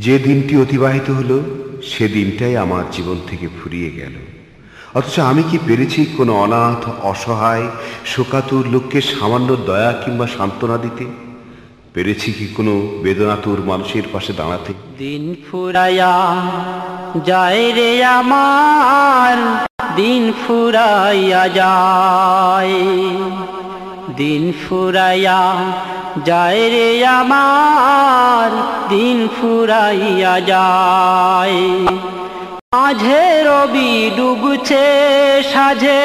যে দিনটি অতিবাহিত হলো, সে দিনটাই আমার জীবন থেকে ফুরিয়ে গেল। অথচ আমি কি পেরেছি কোনো অনাথ, অসহায়, শোকাতুর লোককে সামান্য দয়া কিংবা সান্ত্বনা দিতে? পেরেছি কি কোনো বেদনাতুর মানুষের পাশে দাঁড়াতে? দিন ফুরাইয়া যায় রে আমার, দিন ফুরাইয়া যায়। দিন ফুরাইয়া, যায় রে আমার, দিন ফুরাইয়া যায়। মাঝে রবি ডুবছে সাজে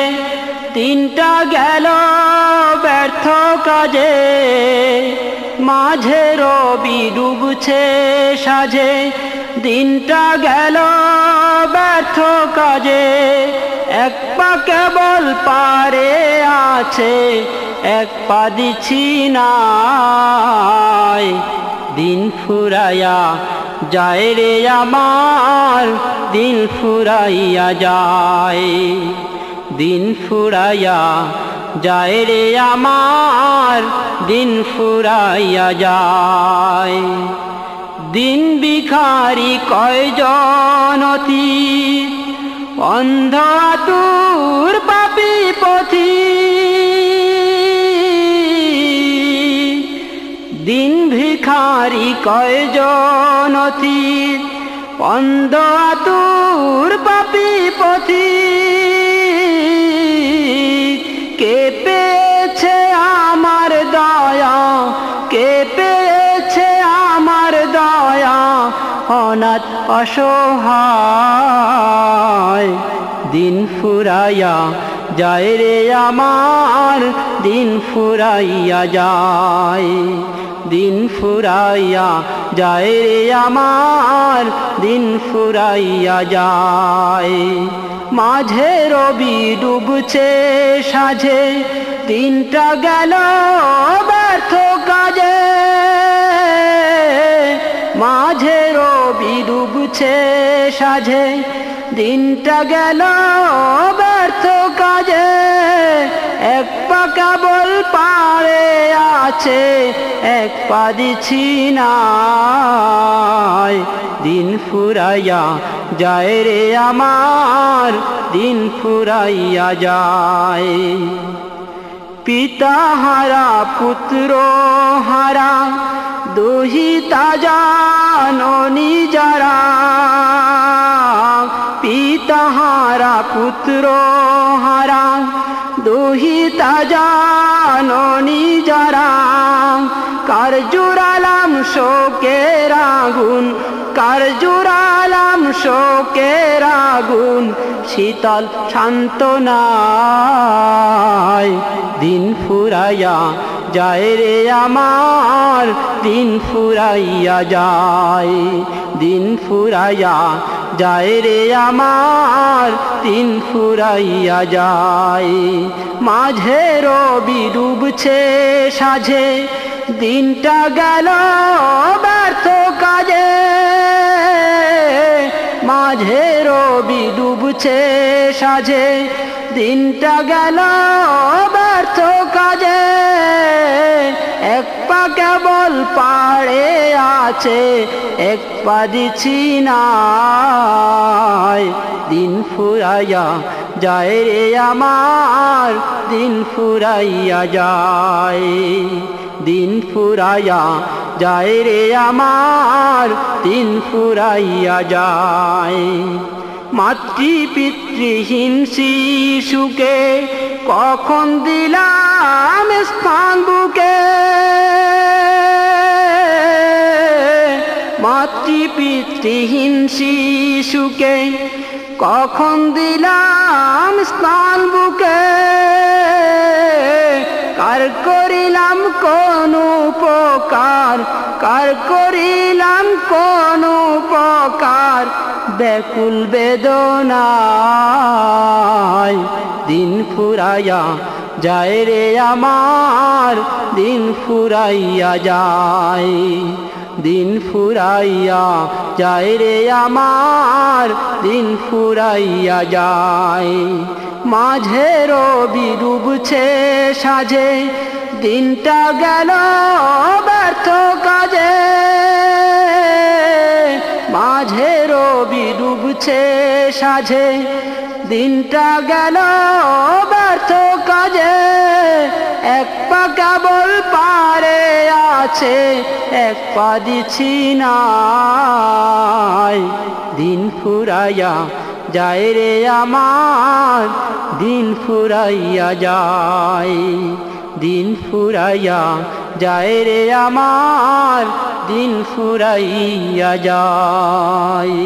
তিনটা গেল ব্যর্থ কাজে। মাঝে রবি ডুবছে সাজে দিনটা গেল ব্যর্থ কাজে। এক পা কেবল পারে আছে এক পা দিছি নাই। দিন ফুরাইয়া যায় রে আমার, দিন ফুরাইয়া যায়। দিন ফুরাইয়া যায় রে আমার, দিন ফুরাইয়া যায়। দিন বিখারি কয়জনতি অন্ধ আতুর পাপি পথি। ভিখারি কয়জনতি অন্ধ আতুর পাপি পথি কে পেয়েছে আমার দয়া? কে পেয়েছে আমার দয়া? অনাথ অসহায় দিন ফুরাইয়া যায় রে আমার, দিন ফুরাইয়া যায়। দিন ফুরাইয়া যায় রে আমার, দিন ফুরাইয়া যায়। মাঝে রবি ডুবছে সাঝে, দিনটা গেল ব্যর্থ কাজে। মাঝে রবি ডুবছে সাঝে, দিনটা গেল ব্যর্থ কাজে। এক পা কেবল পারে আছে, এক পা দিছি নাই। দিন ফুরাইয়া যায় রে আমার, দিন ফুরাইয়া যায়। পিতা হারা, পুত্র হারা দুহিতা জাননি যারা, পিতা হারা পুত্র হারা। দুহিতা জাননি যারা, কার জুড়ালাম শোকের আগুন কার জুড়ালাম শোকের আগুন শীতল শান্ত দিন ফুরাইয়া যায় রে আমার, দিন ফুরাইয়া যায়, দিন ফুরাইয়া যায় রে আমার, দিন ফুরাইয়া যায়। মাঝে রবি ডুবছে সাঝে, দিনটা গেল ব্যর্থ কাজে। মাঝে রবি ডুবছে সাঝে, দিনটা গেল ব্যর্থ কাজে। পা কেবল পাড়ে আছে এক পা দিছি দিন ফুরাইয়া যায় রে আমার, দিন ফুরাইয়া যায়। দিন ফুরাইয়া যায় রে আমার, দিন ফুরাইয়া যায়। মাতৃ পিতৃহীন শিশুকে কখন দিলাম স্থান বুকে? পিতৃহীন শিশুকে কখন দিলাম স্নান বুকে? কার করিলাম কোন উপকার? কার করিলাম কোন উপকার? ব্যাকুল বেদনায় দিন ফুরাইয়া যায় রে আমার, দিন ফুরাইয়া যায়। দিন ফুরাইয়া যায় রে আমার, দিন ফুরাইয়া যায়। মাঝে রবি ডুবছে সাজে, দিনটা গেল ব্যর্থ কাজে। ডুবছে সাঝে, দিনটা গেল ব্যর্থ কাজে। এক পা কেবল পারে আছে, এক পা দিছি দিন ফুরাইয়া যায় রে আমার, দিন ফুরাইয়া যায়। দিন ফুরাইয়া যায় রে আমার, দিন ফুরাইয়া যায়।